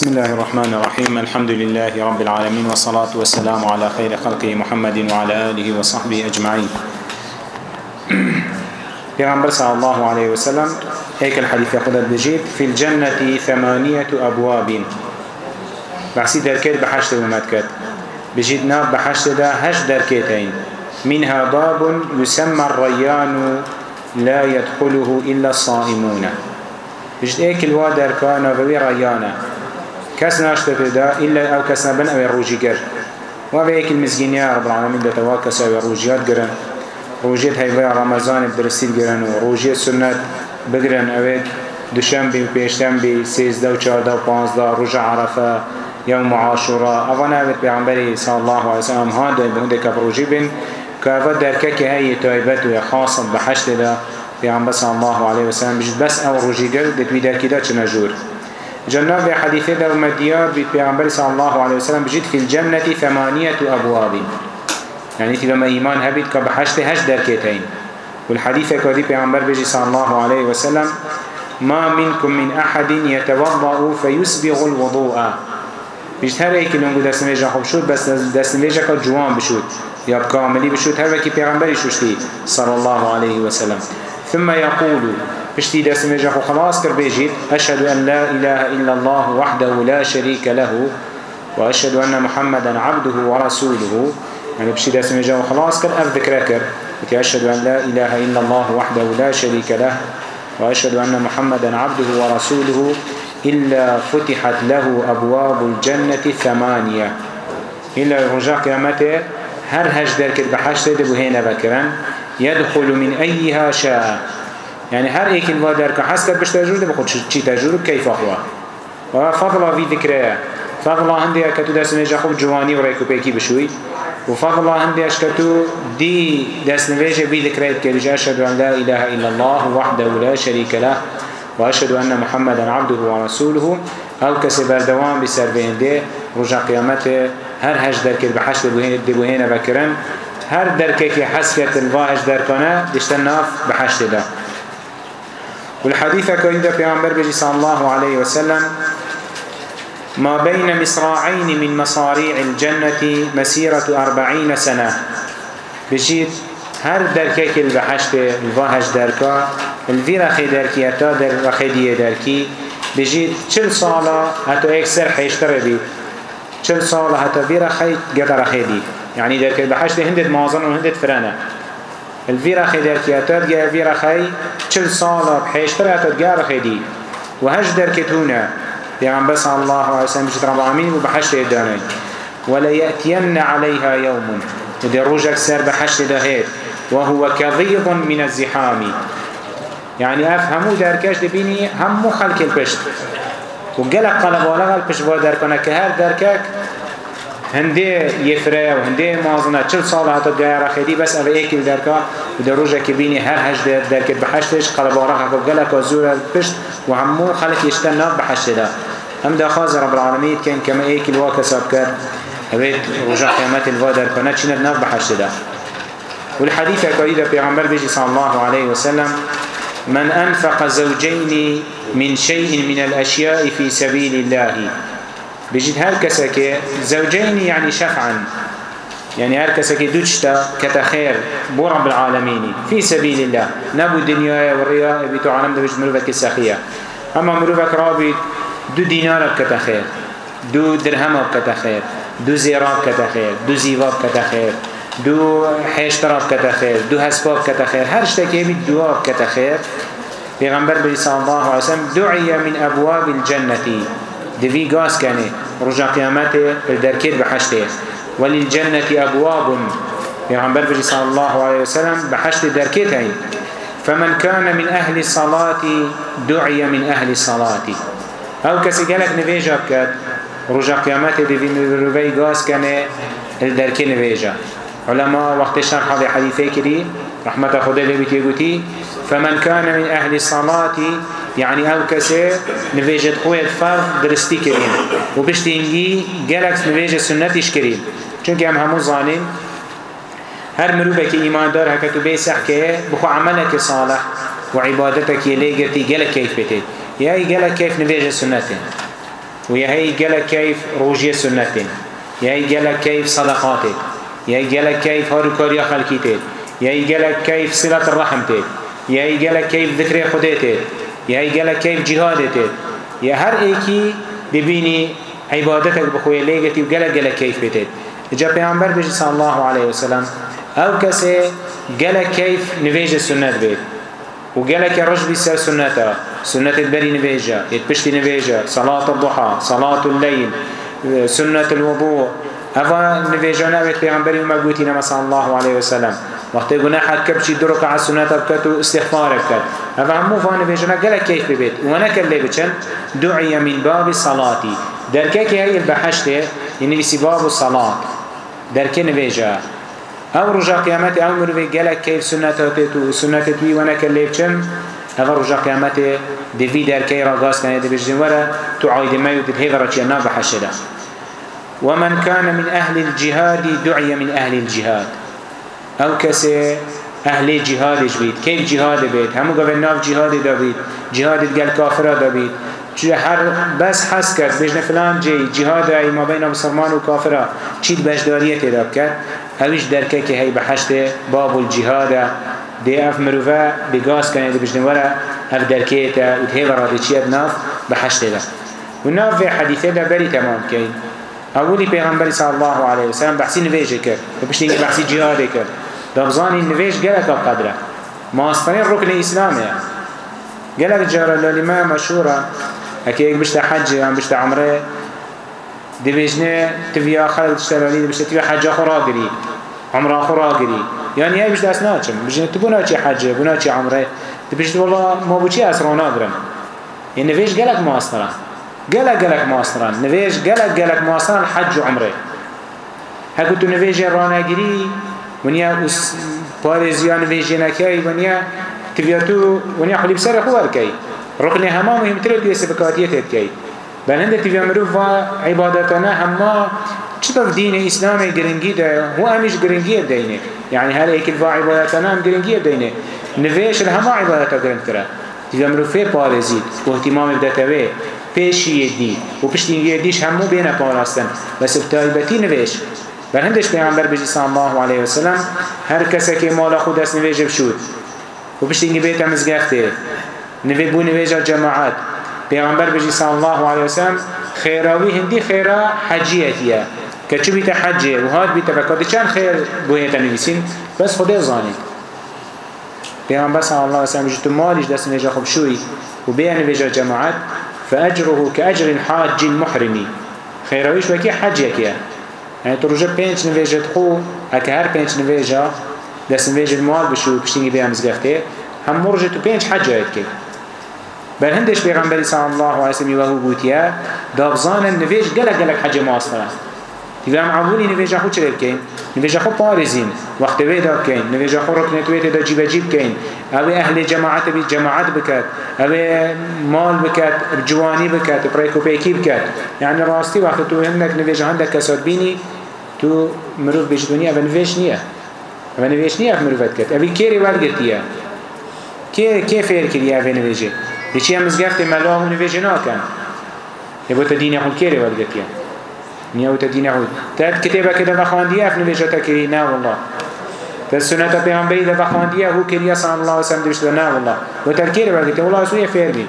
بسم الله الرحمن الرحيم الحمد لله رب العالمين والصلاة والسلام على خير خلقه محمد وعلى آله وصحبه أجمعين پیغمبر صلى الله عليه وسلم هيك الحديث قدر بجيت في الجنة ثمانية أبواب بحسي دركات بحشت ومتكات بجيت ناب بحشت دا هش دركتين منها باب يسمى الريان لا يدخله إلا الصائمون بجد ايك الوادر كان وبوي ريانا کس ناشته پیدا الا او کس بن او روجی گر و به یک المسکین یا رب العالمین ده توا کس او روجیات گرن روجیت هیوه رمضان برسید گرن و روجیت سنت بگرن او دوشنبه و پێشتەمبی سێزدە و چاردا و پازدا ڕژە عرفە یوم عاشورا ئەوە ناوێت پێغمبەری صلی الله علیه وسلم هاندای بهندێک کە بڕۆژی بن کە ئەوە دەرکەکی هەیە تایبەت وێ خاصت بە حەشتێدا پێغمبەر صلی الله علیه وسلم بژت بەس ئەو ڕۆژیگەر دەتوی دەرکیدا چنە ژوور جنات في حديث ده ومديار بيت بيعنبر صلى الله عليه وسلم بجد في الجنة ثمانية أبواب يعني تبا ما إيمان هبيت كبحشت هش دركتين والحديث كذي بيعنبر بجي صلى الله عليه وسلم ما منكم من أحد يتوضأ فيسبغ الوضوء بجد هر ايكي لنقو دست نویجا خوب شد بس دست نویجا که جوان بشد یا بکاملی بشد هر وکی پیغمبری ششتی صلى الله عليه وسلم ثم يقول پشتی دست میجا خو خلاص کر بیجید اشهد ان لا اله الا الله وحده لا شريك له واشهد ان محمدا عبده ورسوله يعني بشي دست میجا خو خلاص کر اف ذکر کر اشهد ان لا اله الا الله وحده لا شريك له واشهد ان محمدا عبده ورسوله إلا فتحت له أبواب الجنة ثمانية إلا رجع قيامته هر هجدر كد بحشت دبو هنا بكرا يدخل من أيها شاء يعني هر ايكين وا درك حسك باش تجربه بقول شي تجربه كيف هو وفضل في ذكرها فضل عندي كتو درس نجا خوب جواني وريكو بيكي بشوي وفضل عندي اشكتو دي درس نجا بي ذكرى كرجا اشهد ان لا اله الا الله وحده لا شريك له واشهد ان محمدا عبده ورسوله او كسبر دوام بسربين دي رجع قيامته هر هج درك بحشد بوهين دي بوهين بكرن هر دركك حسكت الواهج دركنا دشتناف بحشد ده والحديث كويدا في عمر بجي صلى الله عليه وسلم ما بين مصراعين من مصاريع الجنة مسيرة أربعين سنة بجيت هر دركك البحشت الواهج دركا الفيرخي دركي اتا در رخيدية دركي بجيت چل سالة هتا اكسر حيشتر بي چل سالة هتا فيرخي قطر خيدي يعني درك البحشت هندت مازن وهندت فرانه الفيرا خيدر كياتات جا الفيرا خي تشل صالة بحيشتر اتات جار خيدي وهج دركت هنا يعني بس الله عليه وسلم جد رب العالمين وبحشت يداني ولا يأتين عليها يوم ودي روجك سر بحشت دهيت وهو كغيظ من الزحام يعني افهمو دركش دبيني هم خلق البشت وقلق قلب ولغل بشبه دركنا كهر دركك هنده یفره و هنده مازنه چل سال حتی دیار خیدی بس اوه ایکل درکا و در روژه که بینی هر هشت درکت بحشتش قلباره حقا گلک و زور پشت و همو خلق یشتن ناف بحشت ده هم ده خواز رب العالمین کن کما ایکل وا کساب کرد اوه روژه قیامت الوا درکا نچیند ناف بحشت ده والحديث قريب پیغمبر بيجي صلى الله عليه وسلم من أنفق زوجين من شيء من الأشياء في سبيل الله بيجيت هر كسكي زوجين يعني شفعا يعني هر كسكي دوشتا كتخير بو رب العالمين في سبيل الله نبو الدنيا والرياء بيتو عالم دوش مروفك السخية اما مروفك رابط دو دينار كتخير دو درهم كتخير دو زيراب كتخير دو زيواب كتخير دو حشتراب كتخير دو هسباب كتخير هر شتكي بيت دواب كتخير پیغمبر بي صلى الله عليه وسلم دعي من أبواب الجنة دوی گاز کنه رجا قیامت بردرکید بحشته ولی الجنة ابواب پیغمبر بجی صلی الله علیه وسلم بحشت درکید هایی فمن كان من أهل الصلاة دعي من أهل الصلاة أو كسي قالك نبيجا بكات رجع قيامته دي نروبي قاس كان الدركي نبيجا علماء وقت شرح هذا حديثي كري رحمة خدا لبيت يقولي فمن كان من أهل الصلاة یعنی ئەو کەسێ نوێژت خۆیت فەرق درستی کردین و پشتینگی گەلەک نوێژە سنەتیش کردین چونکە ئەم هەموو زانین هەر مرۆڤێکی ئیماندار هەکەت و بێ سەحکەیە بخۆ عملێکی ساڵح و عیبادەتێکی لێگرتی گەلە کەیف بێتێت یای گەلە کەیف نوێژە سنەتین و یهی گەلە کەیف ڕۆژیە سنەتین یای گەلە کەیف سەدەقاتێک یای گەلە کەیف هەروکاریا خەلکی تێت یای گەلە کەیف سیرەت ڕەحم تێت یای گەلە کەیف ذکرێ خودێ تێت یا گەلە کەیف جیهادێتێت یا هەر ئێکی دبینی عیبادەتێک بخۆی لێگەتی و گەلە گەلە کەیف بێتێت جا پێیانبەر بژی سان الله عليه وسلم ئەو کەسێ گەلە کەیف نوێژە سنەت بێت و گەلەکە ڕژبی سەر سنەتە سنەتت بەری نوێژە یت پشتی نوێژە سەڵات الضحا سەڵات اللەیل سنەت الوضوء ئەوە نوێژە ناوێت پێغەمبەری ومە گوتی نەمەسان الله عليه وسلم وقتی گناه حد کرد چی درو که سنت بکت و استغفار بکت اما همو فانه بیشنه گله کیف ببید و نکل لی بچن دعی من باب صلاتی درکه که هی بحشته یعنی اسی باب صلات درکه نویجه او رجا قیامت او مروی گله کیف سنت بکت و سنت توی و نکل لی بچن اما رجا قیامت دوی درکه را گاز کنه دو بجدن وره تو عاید میو دید هیده را چیه نا بحشته ومن كان من أهل الجهاد دعي من أهل الجهاد او کسی اهل جهادش بید کیف جهاد بید همو گوه ناف جهاد دا بید جهاد گل کافرا دا بید چون هر بس حس کرد بجن فلان جی جهاد ای ما بین مسلمان و کافرا چید بجداریه تیدا کرد اویش درکه که هی بحشت باب الجهاد دی اف مروفه بگاز کنید بجن وره اف درکه تا و تهی ورادی چید ناف بحشت دا و ناف به حدیثه دا بری تمام کن اولی پیغمبری صلی الله علیه وسلم بحثی نویجه کرد و بشتینگی بحثی جهاده کرد دەبزانی نوێژ گەلەکە قەدرە ماستنی ڕکنی ئیسلامەیە گەلەك جارە لە لیمای مەشورە ئەکە یەک بشتە حەجی یان بشتە عمرێ دەبێژنێ تویا خەلک شتەرەلی بشتە توی حەجە خۆ ڕاگری عمرە خۆ ڕاگری یان یای بشتە ئەس ناچم بژنێ تو بۆ ناچی حەجێ بۆ ناچی عمرێ دەبێژت وەڵا ما بۆچی ئەسڕۆ ناگرن یە نوێژ گەلەك ماسترە گەلە گەلەك ماستران نوێژ گەلەك گەلەك ماستران حەج و عمرێ هەکو تو نوێژێ ڕانەگیری ونیا پارێزیان وێژێنەکەی ونیا تبیاتو ونیا حلیب سەر خوارکەی ركن هما مهمتر دي سبكاتيه تتكي بلند تي مرو و عبادتنا هما چطور دین اسلامی گرنگی ده هو امیش گرنگی دینه یعنی هر ایک الوا عبادتنا هم گرنگی دینه نویش هما عبادت گرنگ تره تي مرو فی پارزید و اهتمام بدتوی پیشی دی و پشتینگی دیش همو بین پاراستن بس تایبتی نویش بر هندش پیامبر بجی صلی الله علیه و سلم هر کس که مال خود است نویج بشود و بشینی بیت مزگفته نوی بو نویج جماعت پیامبر بجی صلی الله علیه و سلم خیراوی هندی خیرا حجیتیه که چو بیت حجه و هات بیت بکاده چند خیر بویت نویسین بس خدا زانی پیامبر صلی الله علیه و سلم جت مالش دست نویج خوب شوی و بیان نویج جماعت فأجره كأجر الحاج المحرمي خيرويش وكي حج يكيه یعنی تو روژه پنج نویجت خو اکه هر پنج نویجه دست نویجت مال بشو پشتینی به مزگفته هم روژه تو پنج حج آید که بل هندش پیغمبری صلی الله علیه وسلم و هو بوتیه دابزان نویج گلک گلک حج ماستره تیوه هم عبولی نویجه خود چرا بکن نوێژە خۆ پارێزین وەختەوێدا بکەین نوێژە خۆ ڕکنێتوێتێ دا جیبەجی بکەین ئەوێ ئەهلێ جەماعەتە بیت جەماعەت بکات ئەوێ ماڵ بکات جوانی بکات پڕێکوپێکی بکات یعنی ڕاستی وەختە تو هەندێک نوێژە هەندێک کەسات بینی تو مرۆڤ بێژدونی ئەوە نوێژ نییە ئەوە نوێژ نییە مرۆڤەت کرد ئەوی کێری وەرگرتیە کێ کێ فێر کردی ئەوێ نوێژێ دچی ئەم مزگەفتێ مەلاو نوێژە ناکەن لێ بۆتە دینە خوڵ کێری وەرگرتیە نيا وتدين عود تاد كتابة كده بخواندية أفنو بيجتا كرينا والله تاد سنة بيغنبري ده بخواندية هو كريا صلى الله عليه وسلم دبشتنا والله وتذكير بقى كتاب الله سوية فيربي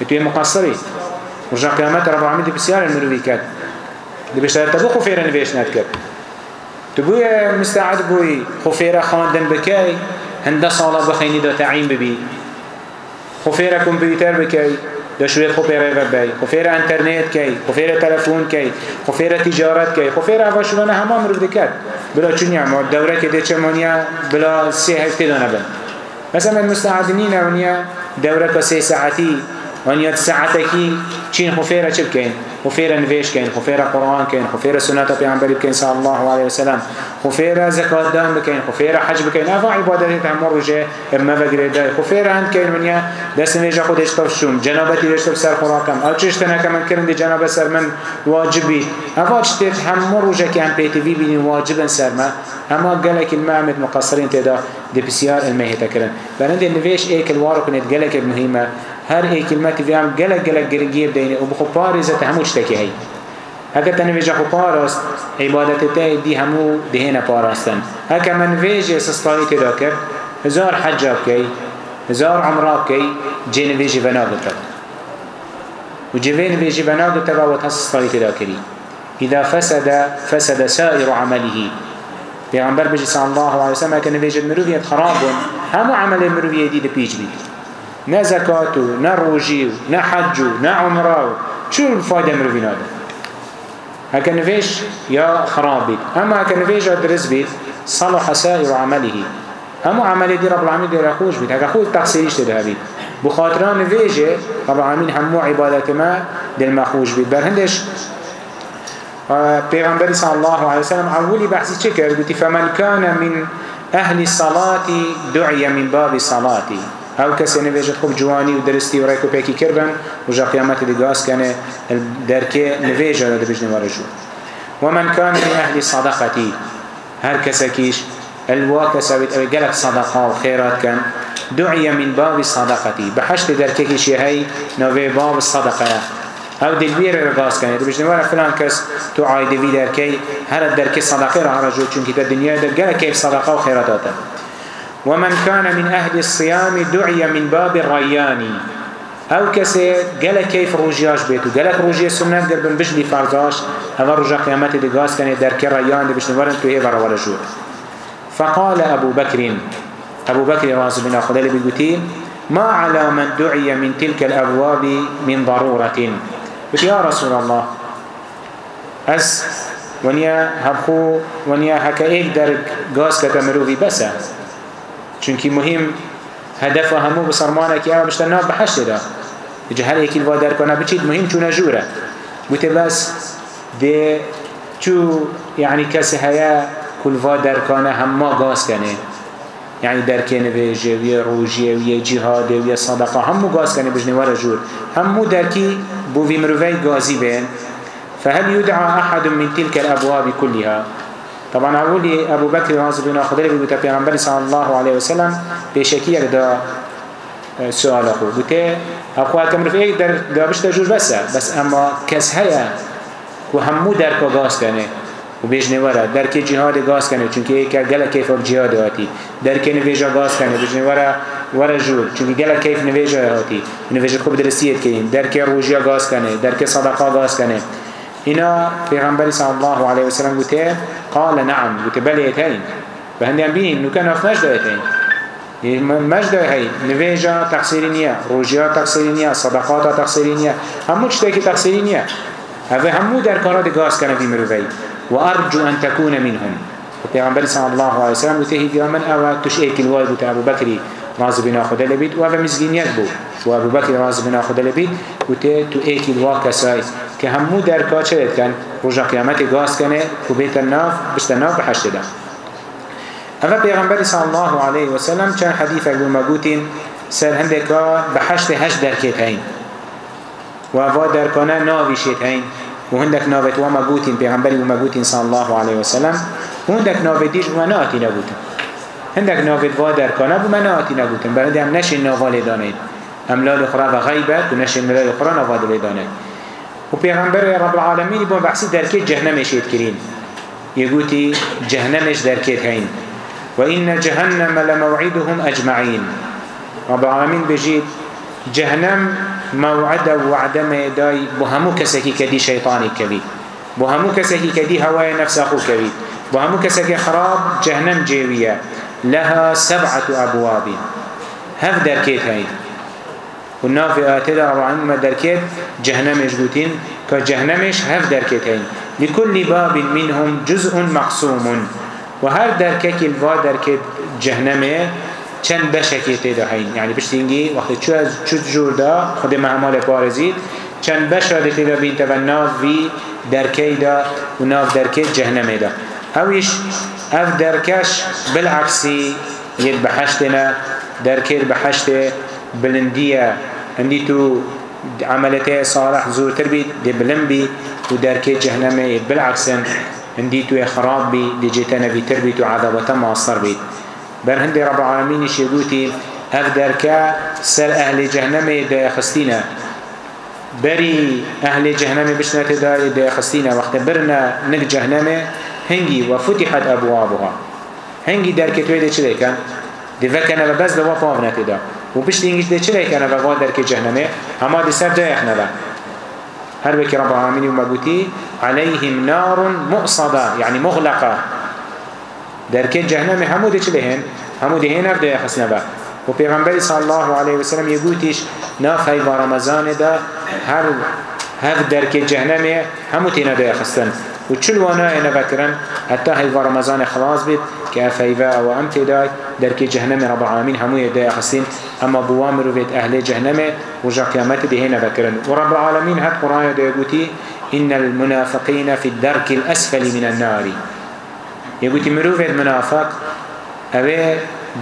بتوي مقصري ورجع قيامات رب العالمين بسيار المروي كات دبشتنا تبوخو فيرن بيشنات كات تبوي مستعد بوي خفيرة خواندن بكاي هنده صالة بخيني ده تعين ببي خفيرة كم بيتر بكاي دشویت خو پیره بی خو فیر انترنت کی خو فیر تلفون کی خو فیر تجارت کی خو فیر افشونه همه مرو دکات بلا چونی ما دوره که دچمانیا بلا سه هفته دانه بن مثلا مستعدنین اونیا دوره که سه ساعتی ونيات ساعتكي چين خفيرة چبكين خفيرة نفيش كين خفيرة قرآن كين خفيرة سنة پیغمبر بكين صلى الله عليه وسلم خفيرة زكاة دان بكين خفيرة حج بكين افا عبادتك همار رجاء اما وقره داي خفيرة هند كين ونيا دست نجا خود اشتاف شوم جنابتي رشتاف سر خوراكم او چشتنك من کرن دي جناب سر من واجبي افا چتف همار رجاء كي هم پیتی بي بینی واجبا سر ما اما قلق المعمد مقصرين تدا دي بسيار المهي تكرن بلند نفيش ايك الوارق ند قلق المهمة هر ایک کلمتی ویام گله گله گرگیر دینه و بخو پارزت همو چتکی هی هکه تنویجه خو پاراست عبادت ته دی همو دهنه پاراستن هکه من ویجه سستانی که داکر هزار حجاب کی هزار عمره کی جن ویجه بنا بتد و جوین ویجه بنا بتد و تسستانی که داکری اذا فسد فسد سائر عمله پیغمبر بجی صلی الله علیه وسلم هکه نویجه مرویت خرابون همو عمل مرویه دی پیج بید نه زکات و نه روجی و نه حج و نه عمره و چون فایده مروی ناده هکا نویش یا خراب بید اما هکا نویش درست بید صلح سائر عمله همو عملی دی رب العالمین دی خوش بید هکا خود تقصیریش ده بید بخاطران نویجه رب العالمین همو عبادت ما دل مخوش بید برهندش پیغمبر صلی الله علیه وسلم اولی بحثی چه کرد؟ فمن کان من اهل صلاتی دعی من باب صلاتی او کسی نویجه خوب جوانی و درستی و ریکو پیکی کربن و جا قیامت دیگاز کنه درکه نویجه داده بجنه ورجو ومن كان من اهل صدقتي هر كسكيش الواك سويت او قلب صدقه وخيرات كان دعي من باب صدقتي بحشت دركيش يهي نوي باب الصدقه او دلوير رغاز كان يدو بجنوار فلان كس تعايد في دركي هر دركي صدقه رهرجو چونك در دنيا در قلب كيف صدقه وخيراتاته ومن كان من أهل الصيام دعي من باب الريان أو كسي قال كيف روجياش بيتو قال روجي السنة قربن بجلي فرضاش هذا رجع قيامته دقاس كان يدار كريان دي بجنورن تو إيبر ولا جور فقال أبو بكر أبو بكر رازي بن أخذ اللي بيقوتي ما على من دعي من تلك الأبواب من ضرورة يا رسول الله أس ونيا هبخو ونيا هكا إيك درك قاس كتمروفي بسه چونکی مهم هدف همو بسرمانه که اما بشتر ناب بحشت دا جهل یکی الوادر کنه بچید مهم چونه جوره بوته بس ده چو یعنی کسی هیا کلوا درکانه همه گاز کنه يعني دركين بيجي ويا روجي ويا جهاد ويا صدقة همو قاس كان بجني ورا جور همو دركي بوفي مروفي قازي بين فهل يدعى أحد من تلك الأبواب كلها طبعا اولی ابو بکر رضی الله عنه خدای بوده پیامبر صلی الله علیه و سلم پیشکی دا سوال خو بوده اخوات کمر یک در دابش تجور بسه بس اما کس هيا و همو در کو گاز کنه و بیش نواره در که جهاد گاز کنه چون که یک گله کیف اف جهاد هاتی در که نویجا گاز کنه بیش نواره ور جور چون که گله کیف نویجا هاتی نویجا خوب درسیت کنین در که روجیا گاز کنه در که صدقه گاز کنه هنا پیغمبر صلی الله علیه وسلم گوته قال نعم گوته بله هین به هندیان بین نکن اف نجده هین مجده هین نویجا تقصیری نیه روژیا تقصیری نیه صدقات تقصیری نیه همو چطه که تقصیری نیه اوه همو در کارات گاز کنه بی مروفی و ارجو ان تکون منهم پیغمبر صلی الله علیه وسلم گوته هی دیامن اوه توش ایکل وای بوته ابو بکری راز بنا خدا لبید و اوه مزگینیت بو و ابو بکر راز بنا خدا لبید گوته تو ایکل وای کسایی که همو در کاچه بید کن روژا قیامت گاز کنه و بیت ناف بشت ناف بحشت ده اما پیغمبر صلی الله علیه و سلم چند حدیث اگو مگوتین سر هنده که بحشت هشت درکیت هین و اوا درکانه ناویشیت هین و هندک ناوت و مگوتین پیغمبری و مگوتین صلی الله علیه و سلم و هندک ناوتیش و ناتی نبوتن هندک ناوت و درکانه بو مناتی نبوتن برای هم نشین ناوال دانید املال اخرى و غیبت و نشین ملال اخرى ناوال دانید وبيغمبر رب العالمين بون بحسي دركي جهنمش يتكرين يقولي جهنمش دركي هين وإن جهنم لموعدهم أجمعين رب العالمين بجيت جهنم موعد وعد ميداي بهمو كسكي كدي شيطاني كبي بهمو كسكي كدي هوايا نفس أخو كبي بهمو كسكي خراب جهنم جيوية لها سبعة أبواب هف دركيت هين و نافی آتدا روان ما درکت جهنمش گوتین که جهنمش هف درکت هین لكل باب منهم جزء مقسوم و هر درکه الوا درکت جهنمه چند بشکی تیدا هین یعنی پشتینگی وقتی چو از چو جور دا خود مهمال پارزید چند بشکی تیدا بین و نافی درکی دا و ناف درکه جهنمه دا اویش اف درکش بالعکسی ید بحشتنا درکه بحشت بلندیه هندی تو عملته صالح زوتر بی دی بلن بی و درکه جهنمه بالعکسن هندی تو خراب بی دی جتنه بی تر بی تو عذابت معصر بی بر هندی رب العالمین شگوتی هف درکه سر اهل جهنمه دی خستینه بری اهل جهنم بشنات داری دی خستینه وقت برنا نک جهنمه هنگی و فتحت ابوابها هنگی درکه توی دی چه دیکن؟ دی وکنه بس دوا پاونت دار و پشت انگیش ده چرا کنه و وان درک جهنمه اما ده سر جای اخنه هر بك رب العالمين ومبوتي عليهم نار مؤصدة يعني مغلقة دركين جهنم همو دي چلهن همو دي هنف دي خسنا با و پیغمبر صلى الله عليه وسلم يقولتش ناف هاي رمضان دا هر هف دركين جهنم همو تينا دي خسن و چلوانا انا بكرن حتى هاي رمضان خلاص بيت كافيفا أو أم تداي دركي جهنم رب العالمين همو يداي خسين أما بوامر بيت أهل جهنم ورجع قيامات دي هنا بكرن ورب العالمين هات قرآن يداي قوتي إن المنافقين في الدرك الأسفل من النار يقولي مروفة منافق أبي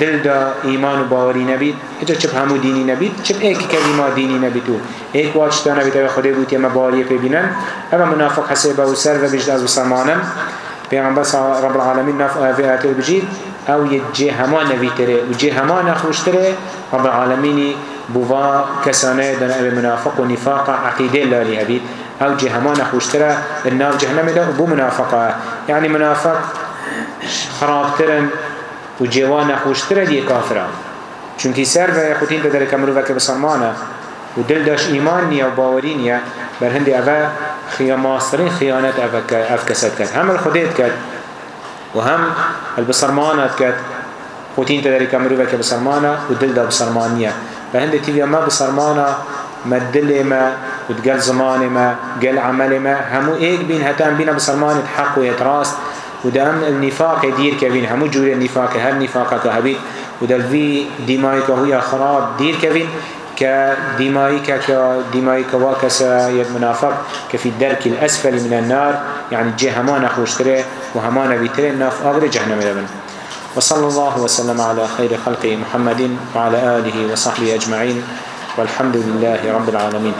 دل دا ایمان و باوری نبید اجا چپ همو دینی نبید چپ ایک کلمه دینی نبید و ایک واجتا نبید و خدا بودی اما باوری پیبینن اما منافق حسیبه و سر و بجد از مسلمانم پیغمبر رب العالمین ناف آیات بجید او یه جه همان نویتره و جه همان خوشتره رب العالمینی بوا کسانه دن اب منافق و نفاق عقیده لالی ابید او جه همان خوشتره الناف جهنم ده بو منافقه یعنی منافق خرابترن و جوان خوشتره دی کافران چونکی سر و خودین بدر کمرو وکه بسرمانه و دل داش ایمان نیا و باوری نیا بر هندی اوه ماسترين خيانات أفكسات كات هم الخديت كات وهم البصرمانات كات خوتين تدري كامروفة كبصرمانة ودل دا بصرمانية فهند تيبيا ما بصرمانة ما الدل ما وتقال زمان ما قال عمل ما همو ايك بين هتان بينا بصرمانة حق ويتراست ودام النفاق يدير كبين همو جوري النفاق هر نفاقك هبيت ودل في دمائك وهي خراب دير كبين كدمائك كدمائك واكسا يد منافق كفي الدرك الأسفل من النار يعني جهمان خوشتره وهمان بيتره الناف أغر جهنم لبن وصلى الله وسلم على خير خلقه محمد وعلى آله وصحبه أجمعين والحمد لله رب العالمين